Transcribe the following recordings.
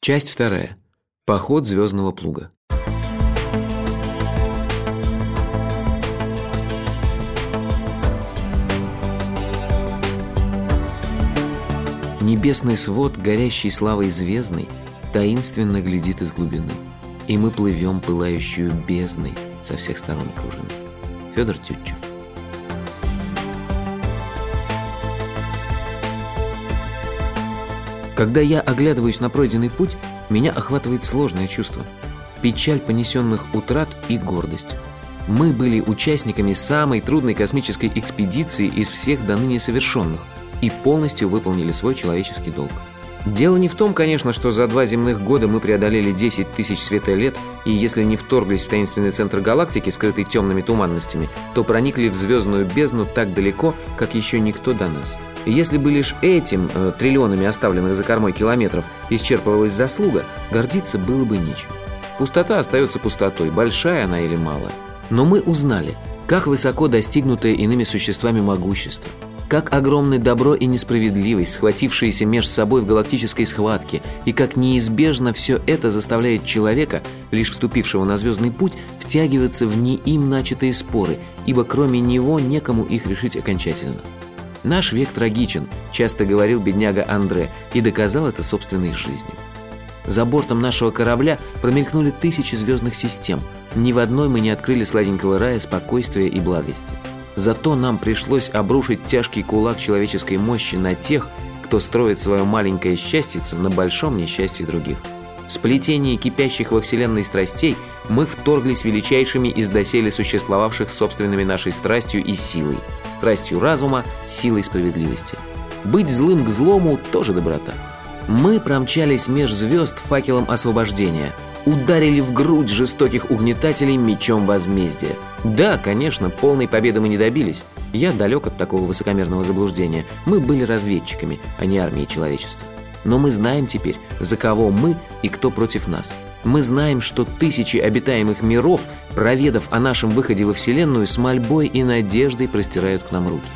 Часть вторая. Поход звездного плуга. Небесный свод, горящий славой звездной, таинственно глядит из глубины, и мы плывем пылающую бездной со всех сторон окружены. Федор Тютчев. Когда я оглядываюсь на пройденный путь, меня охватывает сложное чувство. Печаль понесенных утрат и гордость. Мы были участниками самой трудной космической экспедиции из всех до ныне совершенных и полностью выполнили свой человеческий долг. Дело не в том, конечно, что за два земных года мы преодолели 10 тысяч светолет, и если не вторглись в таинственный центр галактики, скрытый темными туманностями, то проникли в звездную бездну так далеко, как еще никто до нас. Если бы лишь этим, э, триллионами оставленных за кормой километров, исчерпывалась заслуга, гордиться было бы нечем. Пустота остается пустотой, большая она или малая. Но мы узнали, как высоко достигнутое иными существами могущество, как огромное добро и несправедливость, схватившиеся меж собой в галактической схватке, и как неизбежно все это заставляет человека, лишь вступившего на звездный путь, втягиваться в не им начатые споры, ибо кроме него некому их решить окончательно. Наш век трагичен, часто говорил бедняга Андре, и доказал это собственной жизнью. За бортом нашего корабля промелькнули тысячи звездных систем. Ни в одной мы не открыли сладенького рая спокойствия и благости. Зато нам пришлось обрушить тяжкий кулак человеческой мощи на тех, кто строит свое маленькое счастье на большом несчастье других. В сплетении кипящих во Вселенной страстей мы вторглись величайшими из доселе существовавших собственными нашей страстью и силой, страстью разума, силой справедливости. Быть злым к злому – тоже доброта. Мы промчались меж звезд факелом освобождения, ударили в грудь жестоких угнетателей мечом возмездия. Да, конечно, полной победы мы не добились. Я далек от такого высокомерного заблуждения. Мы были разведчиками, а не армией человечества. Но мы знаем теперь, за кого мы и кто против нас. Мы знаем, что тысячи обитаемых миров, проведав о нашем выходе во Вселенную, с мольбой и надеждой простирают к нам руки.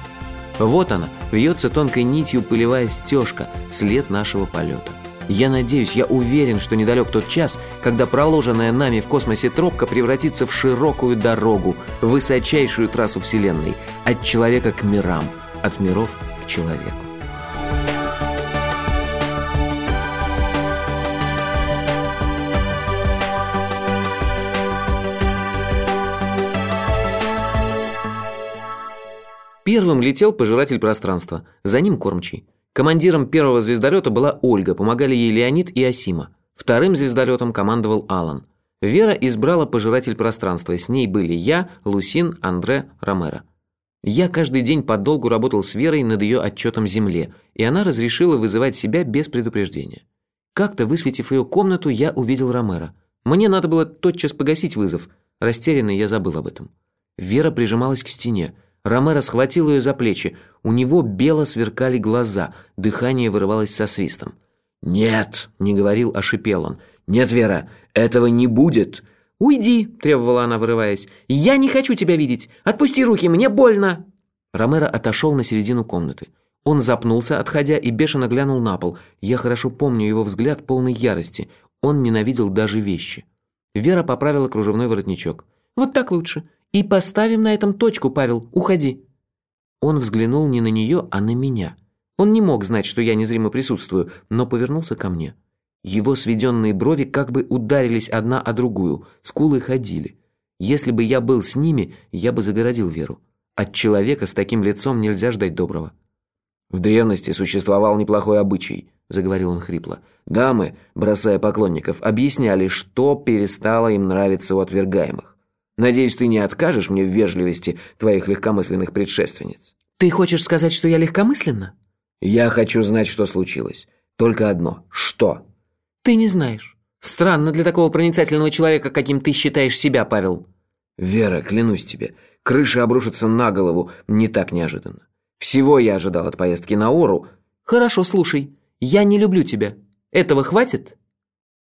Вот она, вьется тонкой нитью пылевая стежка, след нашего полета. Я надеюсь, я уверен, что недалек тот час, когда проложенная нами в космосе тропка превратится в широкую дорогу, высочайшую трассу Вселенной, от человека к мирам, от миров к человеку. Первым летел пожиратель пространства, за ним кормчий. Командиром первого звездолета была Ольга, помогали ей Леонид и Асима. Вторым звездолетом командовал Алан. Вера избрала пожиратель пространства, с ней были я, Лусин, Андре, Ромеро. Я каждый день подолгу работал с Верой над ее отчетом Земле, и она разрешила вызывать себя без предупреждения. Как-то, высветив ее комнату, я увидел Ромеро. Мне надо было тотчас погасить вызов. Растерянный я забыл об этом. Вера прижималась к стене. Ромеро схватил ее за плечи. У него бело сверкали глаза, дыхание вырывалось со свистом. «Нет!» – не говорил, а шипел он. «Нет, Вера, этого не будет!» «Уйди!» – требовала она, вырываясь. «Я не хочу тебя видеть! Отпусти руки, мне больно!» Ромеро отошел на середину комнаты. Он запнулся, отходя, и бешено глянул на пол. Я хорошо помню его взгляд полной ярости. Он ненавидел даже вещи. Вера поправила кружевной воротничок. «Вот так лучше. И поставим на этом точку, Павел, уходи. Он взглянул не на нее, а на меня. Он не мог знать, что я незримо присутствую, но повернулся ко мне. Его сведенные брови как бы ударились одна о другую, скулы ходили. Если бы я был с ними, я бы загородил Веру. От человека с таким лицом нельзя ждать доброго. «В древности существовал неплохой обычай», – заговорил он хрипло. «Дамы, бросая поклонников, объясняли, что перестало им нравиться у отвергаемых. Надеюсь, ты не откажешь мне в вежливости твоих легкомысленных предшественниц. Ты хочешь сказать, что я легкомысленна? Я хочу знать, что случилось. Только одно. Что? Ты не знаешь. Странно для такого проницательного человека, каким ты считаешь себя, Павел. Вера, клянусь тебе, крыша обрушится на голову не так неожиданно. Всего я ожидал от поездки на Ору. Хорошо, слушай. Я не люблю тебя. Этого хватит?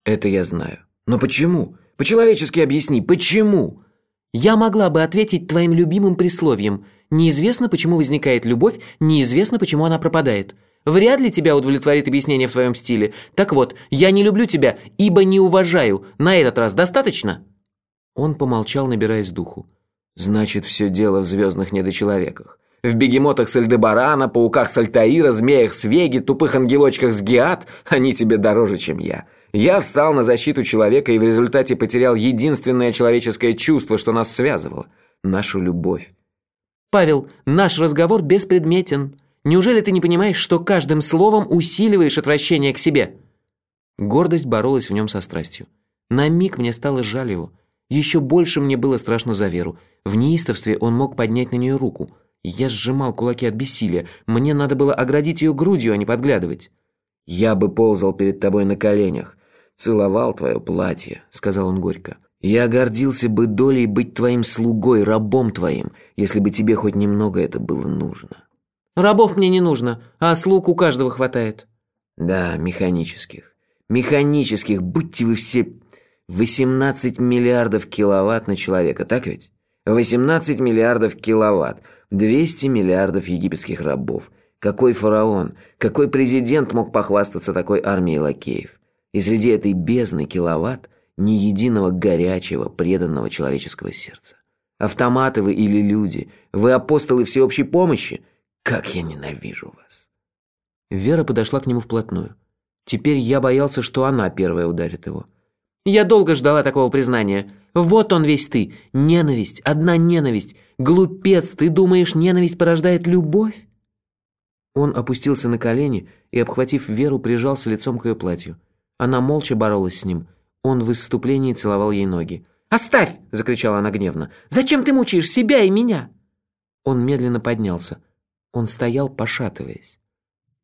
Это я знаю. Но почему? По-человечески объясни, почему? Я могла бы ответить твоим любимым присловием. Неизвестно, почему возникает любовь, неизвестно, почему она пропадает. Вряд ли тебя удовлетворит объяснение в твоем стиле. Так вот, я не люблю тебя, ибо не уважаю. На этот раз достаточно?» Он помолчал, набираясь духу. «Значит, все дело в звездных недочеловеках. В бегемотах с Эльдебарана, пауках с Альтаира, змеях с Веги, тупых ангелочках с Геат они тебе дороже, чем я. Я встал на защиту человека и в результате потерял единственное человеческое чувство, что нас связывало – нашу любовь. «Павел, наш разговор беспредметен. Неужели ты не понимаешь, что каждым словом усиливаешь отвращение к себе?» Гордость боролась в нем со страстью. На миг мне стало жаль его. Еще больше мне было страшно за Веру. В неистовстве он мог поднять на нее руку – я сжимал кулаки от бессилия. Мне надо было оградить ее грудью, а не подглядывать. «Я бы ползал перед тобой на коленях, целовал твое платье», — сказал он горько. «Я гордился бы долей быть твоим слугой, рабом твоим, если бы тебе хоть немного это было нужно». «Рабов мне не нужно, а слуг у каждого хватает». «Да, механических. Механических, будьте вы все 18 миллиардов киловатт на человека, так ведь? 18 миллиардов киловатт. 200 миллиардов египетских рабов. Какой фараон, какой президент мог похвастаться такой армией лакеев? И среди этой бездны киловатт ни единого горячего, преданного человеческого сердца. Автоматы вы или люди, вы апостолы всеобщей помощи? Как я ненавижу вас!» Вера подошла к нему вплотную. Теперь я боялся, что она первая ударит его. «Я долго ждала такого признания. Вот он весь ты. Ненависть, одна ненависть. Глупец, ты думаешь, ненависть порождает любовь? Он опустился на колени и, обхватив Веру, прижался лицом к ее платью. Она молча боролась с ним. Он в выступлении целовал ей ноги. «Оставь!» – закричала она гневно. «Зачем ты мучаешь себя и меня?» Он медленно поднялся. Он стоял, пошатываясь.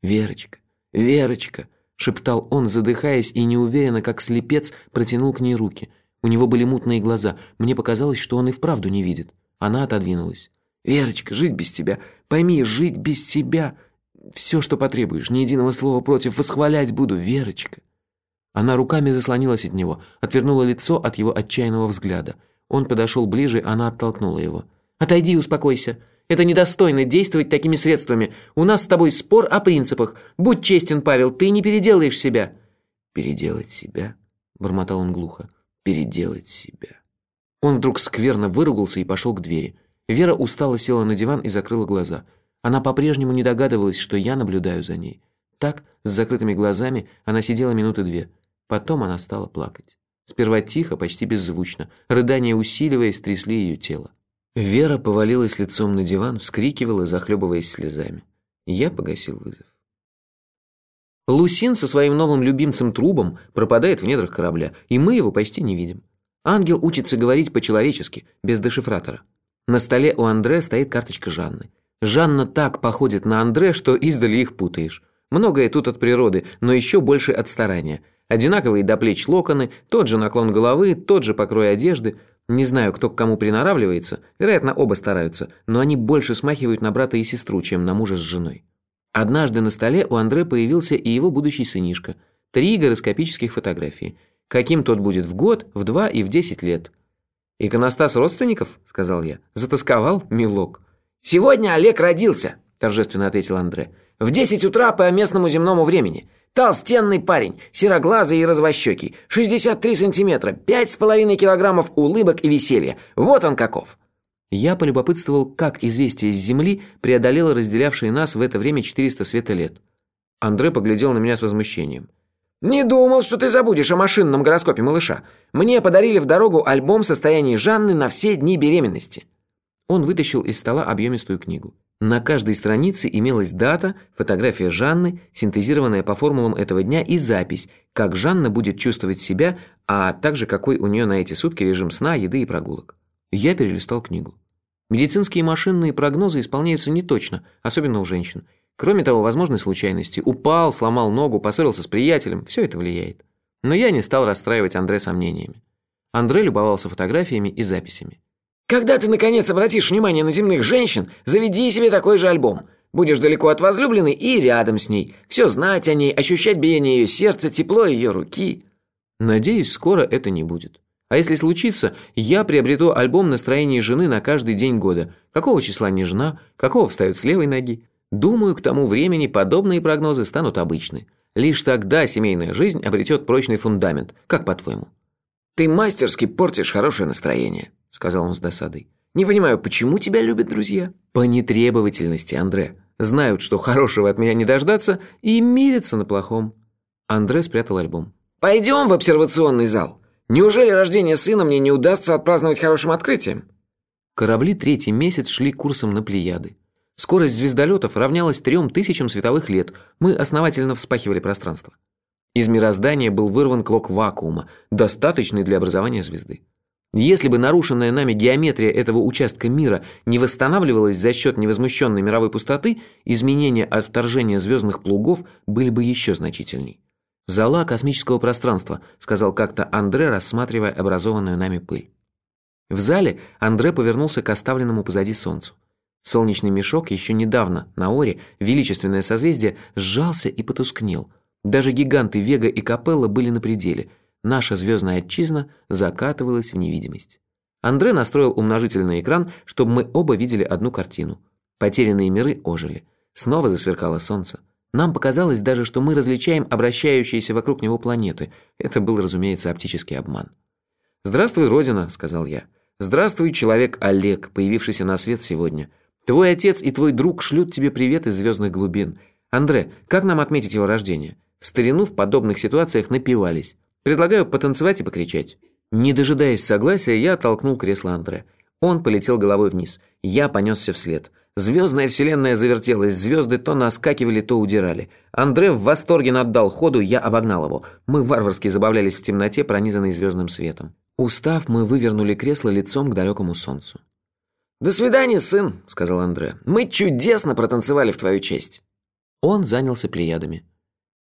«Верочка, Верочка!» – шептал он, задыхаясь и неуверенно, как слепец, протянул к ней руки – у него были мутные глаза. Мне показалось, что он и вправду не видит. Она отодвинулась. «Верочка, жить без тебя. Пойми, жить без тебя. Все, что потребуешь, ни единого слова против, восхвалять буду, Верочка». Она руками заслонилась от него, отвернула лицо от его отчаянного взгляда. Он подошел ближе, она оттолкнула его. «Отойди и успокойся. Это недостойно действовать такими средствами. У нас с тобой спор о принципах. Будь честен, Павел, ты не переделаешь себя». «Переделать себя?» – бормотал он глухо переделать себя. Он вдруг скверно выругался и пошел к двери. Вера устало села на диван и закрыла глаза. Она по-прежнему не догадывалась, что я наблюдаю за ней. Так, с закрытыми глазами, она сидела минуты две. Потом она стала плакать. Сперва тихо, почти беззвучно. Рыдания, усиливаясь, трясли ее тело. Вера повалилась лицом на диван, вскрикивала, захлебываясь слезами. Я погасил вызов. Лусин со своим новым любимцем Трубом пропадает в недрах корабля, и мы его почти не видим. Ангел учится говорить по-человечески, без дешифратора. На столе у Андре стоит карточка Жанны. Жанна так походит на Андре, что издали их путаешь. Многое тут от природы, но еще больше от старания. Одинаковые до плеч локоны, тот же наклон головы, тот же покрой одежды. Не знаю, кто к кому приноравливается, вероятно, оба стараются, но они больше смахивают на брата и сестру, чем на мужа с женой. Однажды на столе у Андре появился и его будущий сынишка. Три гороскопических фотографии. Каким тот будет в год, в два и в десять лет. «Иконостас родственников?» – сказал я. «Затасковал, милок?» «Сегодня Олег родился», – торжественно ответил Андре. «В десять утра по местному земному времени. Толстенный парень, сероглазый и развощекий, 63 сантиметра, пять с половиной килограммов улыбок и веселья. Вот он каков». Я полюбопытствовал, как известие с Земли преодолело разделявшие нас в это время 400 света лет. Андре поглядел на меня с возмущением. «Не думал, что ты забудешь о машинном гороскопе малыша. Мне подарили в дорогу альбом состояний Жанны на все дни беременности». Он вытащил из стола объемистую книгу. На каждой странице имелась дата, фотография Жанны, синтезированная по формулам этого дня и запись, как Жанна будет чувствовать себя, а также какой у нее на эти сутки режим сна, еды и прогулок. Я перелистал книгу. Медицинские машинные прогнозы исполняются неточно, особенно у женщин. Кроме того, возможны случайности. Упал, сломал ногу, поссорился с приятелем. Все это влияет. Но я не стал расстраивать Андре сомнениями. Андре любовался фотографиями и записями. «Когда ты, наконец, обратишь внимание на земных женщин, заведи себе такой же альбом. Будешь далеко от возлюбленной и рядом с ней. Все знать о ней, ощущать биение ее сердца, тепло ее руки». Надеюсь, скоро это не будет. А если случится, я приобрету альбом настроения жены на каждый день года. Какого числа не жена, какого встает с левой ноги. Думаю, к тому времени подобные прогнозы станут обычны. Лишь тогда семейная жизнь обретет прочный фундамент. Как по-твоему? «Ты мастерски портишь хорошее настроение», — сказал он с досадой. «Не понимаю, почему тебя любят друзья?» «По нетребовательности, Андре. Знают, что хорошего от меня не дождаться, и мирятся на плохом». Андре спрятал альбом. «Пойдем в обсервационный зал. Неужели рождение сына мне не удастся отпраздновать хорошим открытием?» Корабли третий месяц шли курсом на Плеяды. Скорость звездолетов равнялась трем тысячам световых лет. Мы основательно вспахивали пространство. Из мироздания был вырван клок вакуума, достаточный для образования звезды. Если бы нарушенная нами геометрия этого участка мира не восстанавливалась за счет невозмущенной мировой пустоты, изменения от вторжения звездных плугов были бы еще значительней. «Зала космического пространства», — сказал как-то Андре, рассматривая образованную нами пыль. В зале Андре повернулся к оставленному позади Солнцу. Солнечный мешок еще недавно на Оре, величественное созвездие, сжался и потускнел. Даже гиганты Вега и Капелла были на пределе. Наша звездная отчизна закатывалась в невидимость. Андре настроил умножительный экран, чтобы мы оба видели одну картину. Потерянные миры ожили. Снова засверкало солнце. Нам показалось даже, что мы различаем обращающиеся вокруг него планеты. Это был, разумеется, оптический обман. «Здравствуй, Родина», — сказал я. «Здравствуй, человек Олег, появившийся на свет сегодня. Твой отец и твой друг шлют тебе привет из звездных глубин. Андре, как нам отметить его рождение? В старину в подобных ситуациях напивались. Предлагаю потанцевать и покричать». Не дожидаясь согласия, я оттолкнул кресло Андре. Он полетел головой вниз. Я понесся вслед. Звездная вселенная завертелась, звезды то наскакивали, то удирали. Андре в восторге наддал ходу, я обогнал его. Мы варварски забавлялись в темноте, пронизанной звездным светом. Устав, мы вывернули кресло лицом к далекому солнцу. «До свидания, сын», — сказал Андре. «Мы чудесно протанцевали в твою честь». Он занялся плеядами.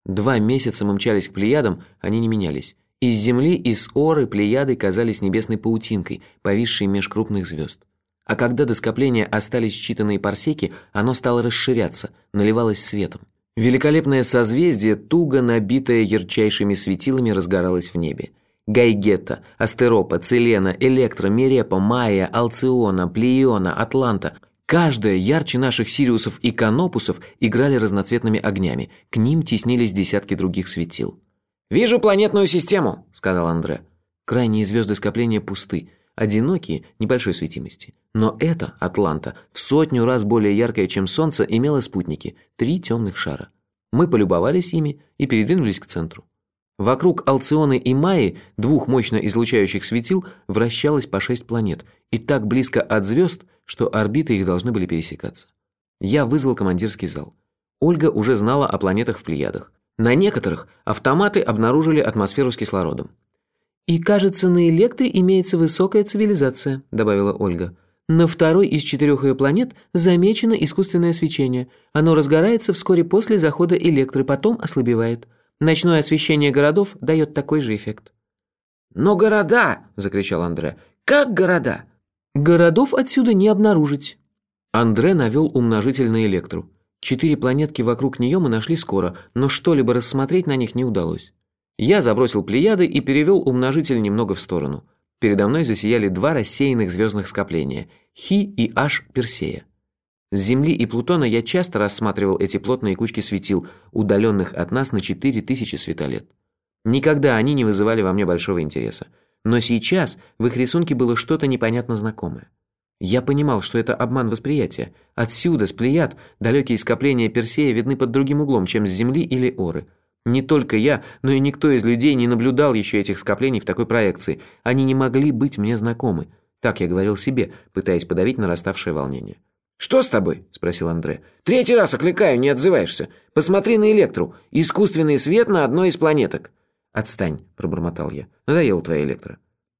Два месяца мы мчались к плеядам, они не менялись. Из Земли, из Оры плеяды казались небесной паутинкой, повисшей меж крупных звезд. А когда до скопления остались считанные парсеки, оно стало расширяться, наливалось светом. Великолепное созвездие, туго набитое ярчайшими светилами, разгоралось в небе. Гайгета, Астеропа, Целена, Электра, Мирепа, Майя, Алциона, Плеиона, Атланта – Каждая ярче наших Сириусов и Канопусов играли разноцветными огнями. К ним теснились десятки других светил. «Вижу планетную систему», — сказал Андре. Крайние звезды скопления пусты, одинокие, небольшой светимости. Но эта, Атланта, в сотню раз более яркая, чем Солнце, имела спутники, три темных шара. Мы полюбовались ими и передвинулись к центру. Вокруг Алционы и Майи, двух мощно излучающих светил, вращалось по шесть планет, и так близко от звезд, что орбиты их должны были пересекаться. Я вызвал командирский зал. Ольга уже знала о планетах в Плеядах. На некоторых автоматы обнаружили атмосферу с кислородом. «И, кажется, на Электре имеется высокая цивилизация», – добавила Ольга. «На второй из четырех ее планет замечено искусственное свечение. Оно разгорается вскоре после захода Электры, потом ослабевает. Ночное освещение городов дает такой же эффект». «Но города!» – закричал Андре. «Как города?» «Городов отсюда не обнаружить». Андре навел умножитель на Электру. Четыре планетки вокруг нее мы нашли скоро, но что-либо рассмотреть на них не удалось. Я забросил плеяды и перевел умножитель немного в сторону. Передо мной засияли два рассеянных звездных скопления – Хи и Аш Персея. С Земли и Плутона я часто рассматривал эти плотные кучки светил, удаленных от нас на 4000 светолет. Никогда они не вызывали во мне большого интереса. Но сейчас в их рисунке было что-то непонятно знакомое. Я понимал, что это обман восприятия. Отсюда, с Плеяд, далекие скопления Персея видны под другим углом, чем с Земли или Оры. Не только я, но и никто из людей не наблюдал еще этих скоплений в такой проекции. Они не могли быть мне знакомы. Так я говорил себе, пытаясь подавить нараставшее волнение. «Что с тобой?» – спросил Андре. «Третий раз окликаю, не отзываешься. Посмотри на Электру. Искусственный свет на одной из планеток». «Отстань», – пробормотал я. «Надоела твоя Электра».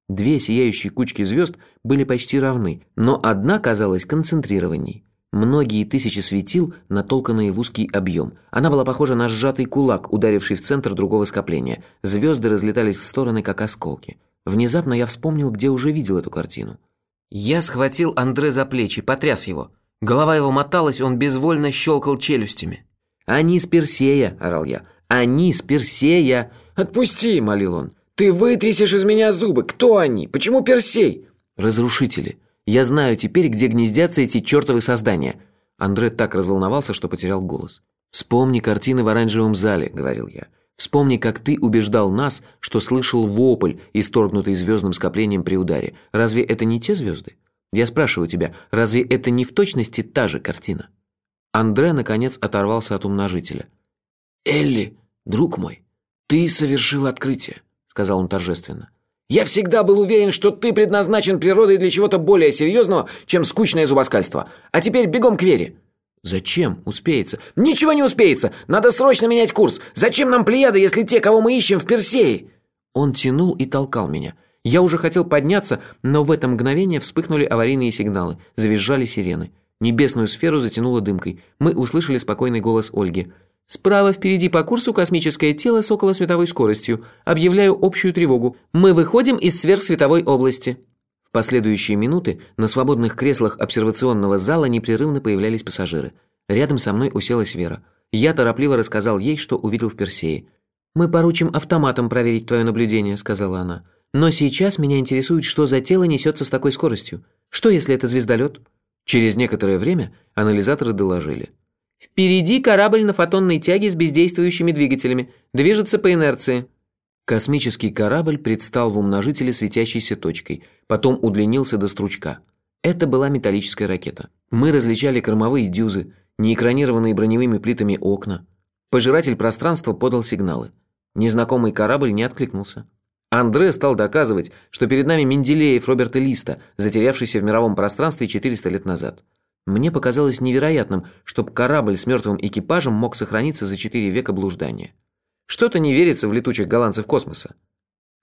Две сияющие кучки звезд были почти равны, но одна казалась концентрированней. Многие тысячи светил, натолканные в узкий объем. Она была похожа на сжатый кулак, ударивший в центр другого скопления. Звезды разлетались в стороны, как осколки. Внезапно я вспомнил, где уже видел эту картину. Я схватил Андре за плечи, потряс его. Голова его моталась, он безвольно щелкал челюстями. «Они с Персея!» – орал я. «Они с Персея!» «Отпусти!» – молил он. «Ты вытрясешь из меня зубы! Кто они? Почему Персей?» «Разрушители. Я знаю теперь, где гнездятся эти чертовы создания». Андре так разволновался, что потерял голос. «Вспомни картины в оранжевом зале», — говорил я. «Вспомни, как ты убеждал нас, что слышал вопль, исторгнутый звездным скоплением при ударе. Разве это не те звезды? Я спрашиваю тебя, разве это не в точности та же картина?» Андре, наконец, оторвался от умножителя. «Элли, друг мой, ты совершил открытие», — сказал он торжественно. «Я всегда был уверен, что ты предназначен природой для чего-то более серьезного, чем скучное зубоскальство. А теперь бегом к Вере». «Зачем? Успеется». «Ничего не успеется! Надо срочно менять курс! Зачем нам Плеяды, если те, кого мы ищем в Персее?» Он тянул и толкал меня. Уже хотел подняться, но в это мгновение вспыхнули аварийные сигналы, завизжали сирены. Небесную сферу затянуло дымкой. Мы услышали спокойный голос Ольги. «Справа впереди по курсу космическое тело с околосветовой скоростью. Объявляю общую тревогу. Мы выходим из сверхсветовой области». В последующие минуты на свободных креслах обсервационного зала непрерывно появлялись пассажиры. Рядом со мной уселась Вера. Я торопливо рассказал ей, что увидел в Персее. «Мы поручим автоматом проверить твое наблюдение», — сказала она. «Но сейчас меня интересует, что за тело несется с такой скоростью. Что, если это звездолет?» Через некоторое время анализаторы доложили. «Впереди корабль на фотонной тяге с бездействующими двигателями. Движется по инерции». Космический корабль предстал в умножителе светящейся точкой, потом удлинился до стручка. Это была металлическая ракета. Мы различали кормовые дюзы, неэкранированные броневыми плитами окна. Пожиратель пространства подал сигналы. Незнакомый корабль не откликнулся. Андре стал доказывать, что перед нами Менделеев Роберта Листа, затерявшийся в мировом пространстве 400 лет назад. Мне показалось невероятным, чтобы корабль с мертвым экипажем мог сохраниться за четыре века блуждания. Что-то не верится в летучих голландцев космоса.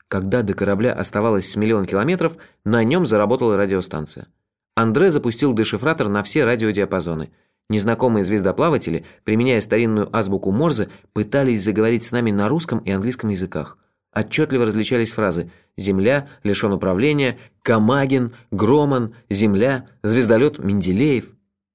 Когда до корабля оставалось с миллион километров, на нем заработала радиостанция. Андре запустил дешифратор на все радиодиапазоны. Незнакомые звездоплаватели, применяя старинную азбуку Морзе, пытались заговорить с нами на русском и английском языках. Отчетливо различались фразы «Земля», «Лишен управления», «Камагин», «Громан», «Земля», «Звездолет», «Менделеев».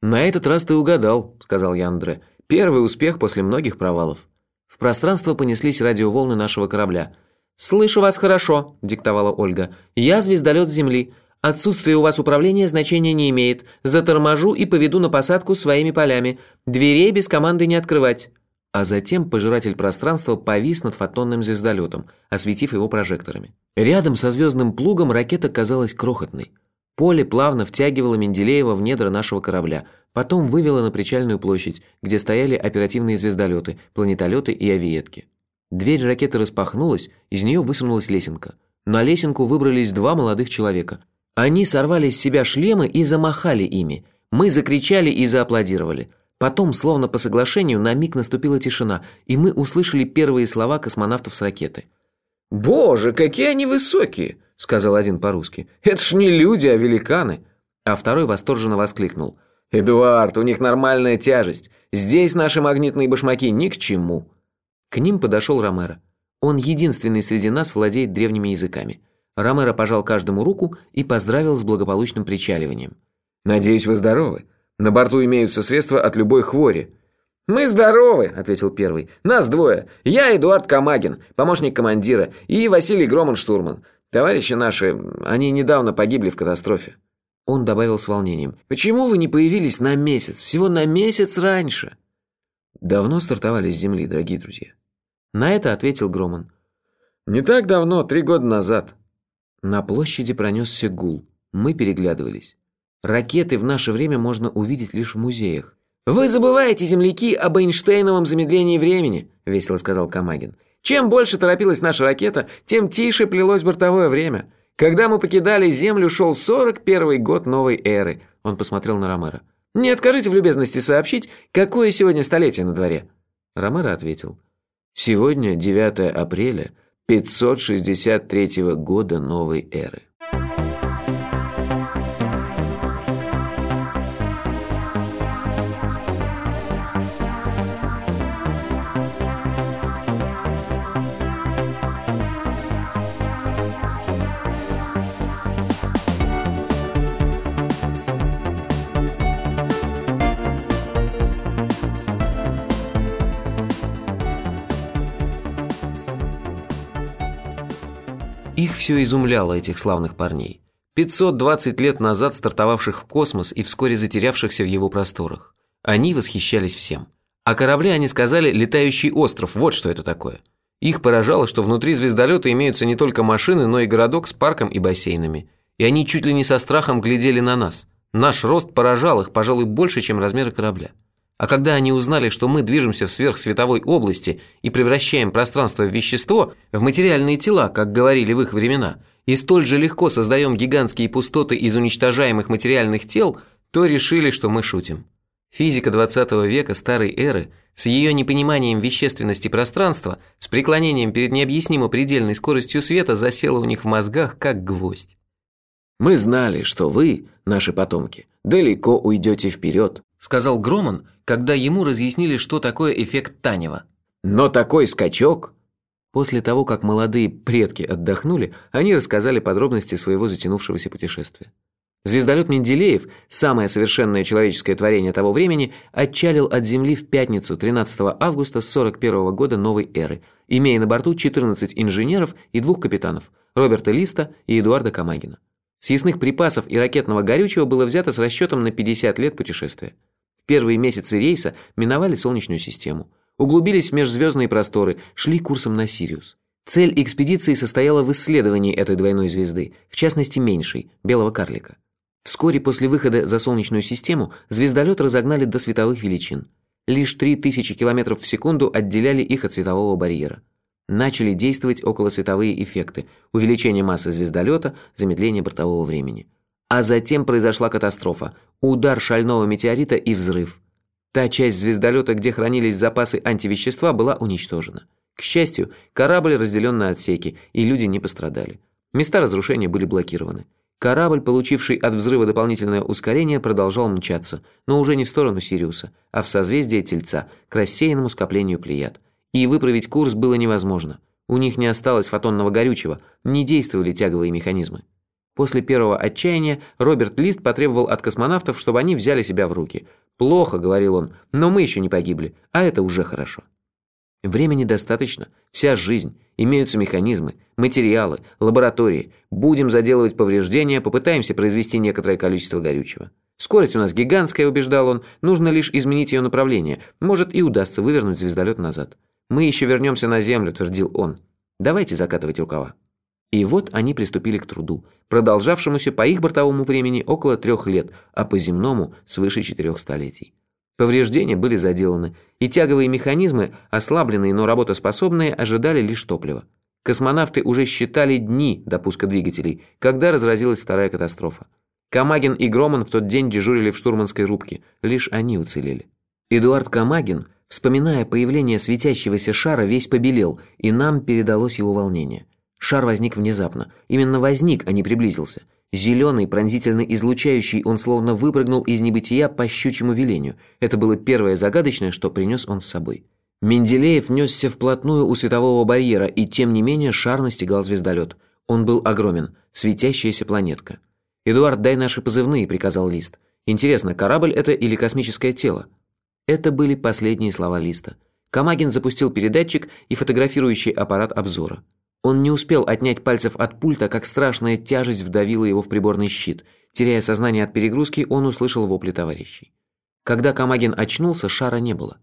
«На этот раз ты угадал», — сказал я Андре. «Первый успех после многих провалов». В пространство понеслись радиоволны нашего корабля. «Слышу вас хорошо», – диктовала Ольга. «Я звездолет Земли. Отсутствие у вас управления значения не имеет. Заторможу и поведу на посадку своими полями. Дверей без команды не открывать». А затем пожиратель пространства повис над фотонным звездолетом, осветив его прожекторами. Рядом со звездным плугом ракета казалась крохотной. Поле плавно втягивало Менделеева в недра нашего корабля, потом вывело на причальную площадь, где стояли оперативные звездолеты, планетолеты и авиетки. Дверь ракеты распахнулась, из нее высунулась лесенка. На лесенку выбрались два молодых человека. Они сорвали с себя шлемы и замахали ими. Мы закричали и зааплодировали. Потом, словно по соглашению, на миг наступила тишина, и мы услышали первые слова космонавтов с ракеты. «Боже, какие они высокие!» — сказал один по-русски. «Это ж не люди, а великаны!» А второй восторженно воскликнул. «Эдуард, у них нормальная тяжесть. Здесь наши магнитные башмаки ни к чему». К ним подошел Ромеро. Он единственный среди нас владеет древними языками. Ромеро пожал каждому руку и поздравил с благополучным причаливанием. «Надеюсь, вы здоровы. На борту имеются средства от любой хвори». «Мы здоровы», — ответил первый. «Нас двое. Я Эдуард Камагин, помощник командира, и Василий Громан-штурман. Товарищи наши, они недавно погибли в катастрофе». Он добавил с волнением. «Почему вы не появились на месяц? Всего на месяц раньше?» Давно стартовали с Земли, дорогие друзья. На это ответил Громан. «Не так давно, три года назад». На площади пронесся гул. Мы переглядывались. Ракеты в наше время можно увидеть лишь в музеях. «Вы забываете, земляки, об Эйнштейновом замедлении времени», — весело сказал Камагин. «Чем больше торопилась наша ракета, тем тише плелось бортовое время. Когда мы покидали Землю, шел 41 год новой эры». Он посмотрел на Ромеро. «Не откажите в любезности сообщить, какое сегодня столетие на дворе?» Ромеро ответил. «Сегодня 9 апреля 563 года новой эры». Все изумляло, этих славных парней. 520 лет назад стартовавших в космос и вскоре затерявшихся в его просторах. Они восхищались всем. О корабле они сказали «летающий остров», вот что это такое. Их поражало, что внутри звездолета имеются не только машины, но и городок с парком и бассейнами. И они чуть ли не со страхом глядели на нас. Наш рост поражал их, пожалуй, больше, чем размеры корабля. А когда они узнали, что мы движемся в сверхсветовой области и превращаем пространство в вещество, в материальные тела, как говорили в их времена, и столь же легко создаем гигантские пустоты из уничтожаемых материальных тел, то решили, что мы шутим. Физика 20 века старой эры с ее непониманием вещественности пространства, с преклонением перед необъяснимо предельной скоростью света засела у них в мозгах как гвоздь. «Мы знали, что вы, наши потомки, далеко уйдете вперед», сказал Громан, когда ему разъяснили, что такое эффект Танева. «Но такой скачок...» После того, как молодые предки отдохнули, они рассказали подробности своего затянувшегося путешествия. Звездолет Менделеев, самое совершенное человеческое творение того времени, отчалил от Земли в пятницу 13 августа 41 года новой эры, имея на борту 14 инженеров и двух капитанов – Роберта Листа и Эдуарда Камагина. Съестных припасов и ракетного горючего было взято с расчетом на 50 лет путешествия. В первые месяцы рейса миновали Солнечную систему, углубились в межзвездные просторы, шли курсом на Сириус. Цель экспедиции состояла в исследовании этой двойной звезды, в частности меньшей, белого карлика. Вскоре после выхода за Солнечную систему звездолет разогнали до световых величин. Лишь 3000 км в секунду отделяли их от светового барьера. Начали действовать околосветовые эффекты, увеличение массы звездолета, замедление бортового времени. А затем произошла катастрофа, удар шального метеорита и взрыв. Та часть звездолета, где хранились запасы антивещества, была уничтожена. К счастью, корабль разделен на отсеки, и люди не пострадали. Места разрушения были блокированы. Корабль, получивший от взрыва дополнительное ускорение, продолжал мчаться, но уже не в сторону Сириуса, а в созвездие Тельца, к рассеянному скоплению Плеяд. И выправить курс было невозможно. У них не осталось фотонного горючего, не действовали тяговые механизмы. После первого отчаяния Роберт Лист потребовал от космонавтов, чтобы они взяли себя в руки. «Плохо», — говорил он, — «но мы еще не погибли, а это уже хорошо». Времени достаточно, вся жизнь, имеются механизмы, материалы, лаборатории. Будем заделывать повреждения, попытаемся произвести некоторое количество горючего. Скорость у нас гигантская, убеждал он, нужно лишь изменить ее направление, может и удастся вывернуть звездолет назад. Мы еще вернемся на Землю, твердил он. Давайте закатывать рукава. И вот они приступили к труду, продолжавшемуся по их бортовому времени около трех лет, а по земному свыше четырех столетий. Повреждения были заделаны, и тяговые механизмы, ослабленные, но работоспособные, ожидали лишь топлива. Космонавты уже считали дни до пуска двигателей, когда разразилась вторая катастрофа. Камагин и Громан в тот день дежурили в штурманской рубке, лишь они уцелели. Эдуард Камагин, вспоминая появление светящегося шара, весь побелел, и нам передалось его волнение – Шар возник внезапно. Именно возник, а не приблизился. Зеленый, пронзительно излучающий, он словно выпрыгнул из небытия по щучьему велению. Это было первое загадочное, что принес он с собой. Менделеев несся вплотную у светового барьера, и тем не менее шар настигал звездолет. Он был огромен, светящаяся планетка. «Эдуард, дай наши позывные», — приказал Лист. «Интересно, корабль это или космическое тело?» Это были последние слова Листа. Камагин запустил передатчик и фотографирующий аппарат обзора. Он не успел отнять пальцев от пульта, как страшная тяжесть вдавила его в приборный щит. Теряя сознание от перегрузки, он услышал вопли товарищей. Когда Камагин очнулся, шара не было.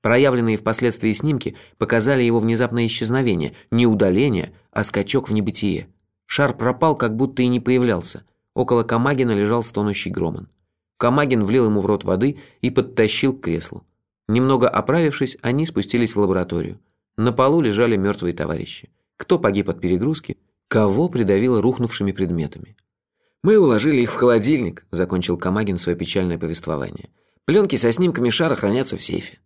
Проявленные впоследствии снимки показали его внезапное исчезновение, не удаление, а скачок в небытие. Шар пропал, как будто и не появлялся. Около Камагина лежал стонущий Громан. Камагин влил ему в рот воды и подтащил к креслу. Немного оправившись, они спустились в лабораторию. На полу лежали мертвые товарищи кто погиб от перегрузки, кого придавило рухнувшими предметами. «Мы уложили их в холодильник», – закончил Камагин свое печальное повествование. «Пленки со снимками шара хранятся в сейфе».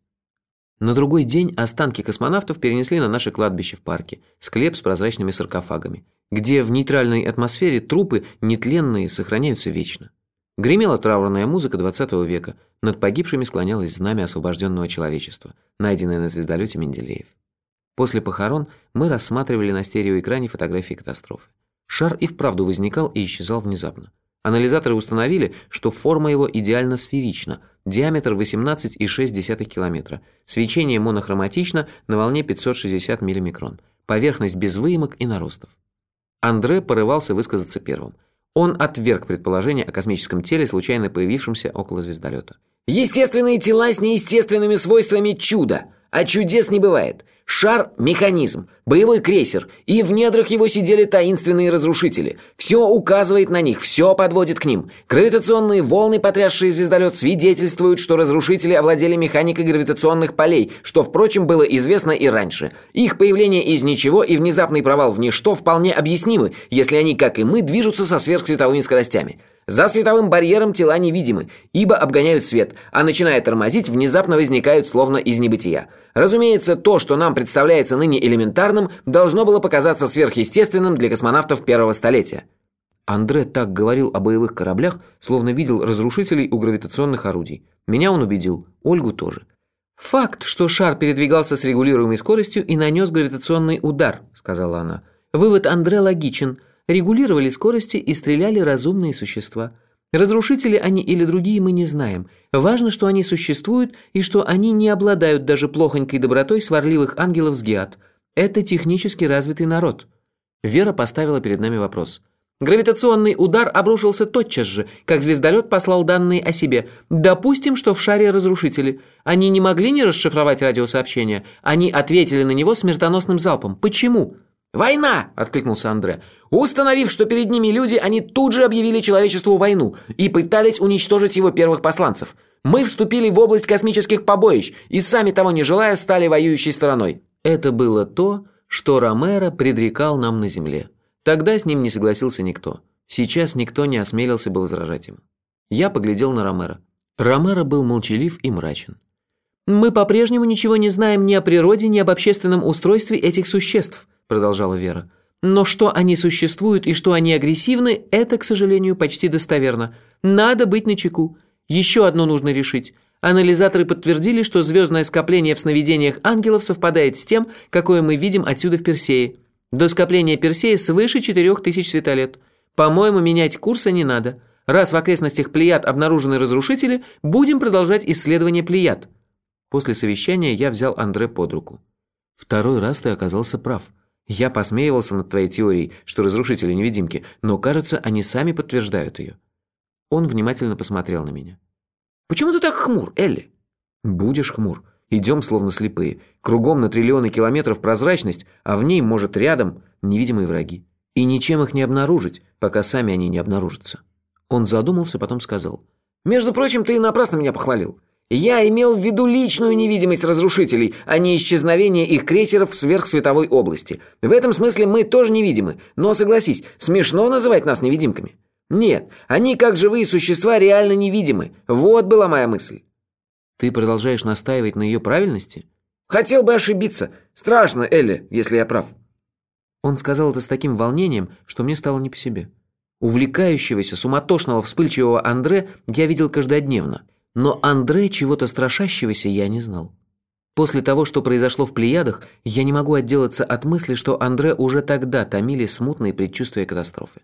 На другой день останки космонавтов перенесли на наше кладбище в парке, склеп с прозрачными саркофагами, где в нейтральной атмосфере трупы, нетленные, сохраняются вечно. Гремела траурная музыка 20 века, над погибшими склонялось знамя освобожденного человечества, найденное на звездолете Менделеев. После похорон мы рассматривали на стереоэкране фотографии катастрофы. Шар и вправду возникал и исчезал внезапно. Анализаторы установили, что форма его идеально сферична, диаметр 18,6 км, свечение монохроматично на волне 560 мм, поверхность без выемок и наростов. Андре порывался высказаться первым. Он отверг предположение о космическом теле, случайно появившемся около звездолета. Естественные тела с неестественными свойствами чуда, а чудес не бывает. Шар – механизм, боевой крейсер, и в недрах его сидели таинственные разрушители. Все указывает на них, все подводит к ним. Гравитационные волны, потрясшие звездолет, свидетельствуют, что разрушители овладели механикой гравитационных полей, что, впрочем, было известно и раньше. Их появление из ничего и внезапный провал в ничто вполне объяснимы, если они, как и мы, движутся со сверхсветовыми скоростями. За световым барьером тела невидимы, ибо обгоняют свет, а начиная тормозить, внезапно возникают словно из небытия. Разумеется, то, что нам представляется ныне элементарным, должно было показаться сверхъестественным для космонавтов первого столетия. Андре так говорил о боевых кораблях, словно видел разрушителей у гравитационных орудий. Меня он убедил, Ольгу тоже. «Факт, что шар передвигался с регулируемой скоростью и нанес гравитационный удар», — сказала она. «Вывод Андре логичен регулировали скорости и стреляли разумные существа. Разрушители они или другие мы не знаем. Важно, что они существуют и что они не обладают даже плохонькой добротой сварливых ангелов с геат. Это технически развитый народ. Вера поставила перед нами вопрос. Гравитационный удар обрушился тотчас же, как звездолет послал данные о себе. Допустим, что в шаре разрушители. Они не могли не расшифровать радиосообщение. Они ответили на него смертоносным залпом. Почему? «Война!» – откликнулся Андре. Установив, что перед ними люди, они тут же объявили человечеству войну и пытались уничтожить его первых посланцев. Мы вступили в область космических побоищ и, сами того не желая, стали воюющей стороной. Это было то, что Ромеро предрекал нам на Земле. Тогда с ним не согласился никто. Сейчас никто не осмелился бы возражать ему. Я поглядел на Ромеро. Ромеро был молчалив и мрачен. «Мы по-прежнему ничего не знаем ни о природе, ни об общественном устройстве этих существ», продолжала Вера. Но что они существуют и что они агрессивны, это, к сожалению, почти достоверно. Надо быть начеку. Еще одно нужно решить. Анализаторы подтвердили, что звездное скопление в сновидениях ангелов совпадает с тем, какое мы видим отсюда в Персее. До скопления Персея свыше 4000 светолет. По-моему, менять курса не надо. Раз в окрестностях Плеяд обнаружены разрушители, будем продолжать исследование Плеяд. После совещания я взял Андре под руку. Второй раз ты оказался прав. Я посмеивался над твоей теорией, что разрушители невидимки, но, кажется, они сами подтверждают ее. Он внимательно посмотрел на меня. «Почему ты так хмур, Элли?» «Будешь хмур. Идем словно слепые. Кругом на триллионы километров прозрачность, а в ней, может, рядом невидимые враги. И ничем их не обнаружить, пока сами они не обнаружатся». Он задумался, потом сказал. «Между прочим, ты и напрасно меня похвалил. Я имел в виду личную невидимость разрушителей, а не исчезновение их крейсеров в сверхсветовой области. В этом смысле мы тоже невидимы, но, согласись, смешно называть нас невидимками. Нет, они, как живые существа, реально невидимы. Вот была моя мысль. Ты продолжаешь настаивать на ее правильности? Хотел бы ошибиться. Страшно, Элли, если я прав. Он сказал это с таким волнением, что мне стало не по себе. Увлекающегося, суматошного, вспыльчивого Андре я видел каждодневно – но Андре чего-то страшащегося я не знал. После того, что произошло в Плеядах, я не могу отделаться от мысли, что Андре уже тогда томили смутные предчувствия катастрофы.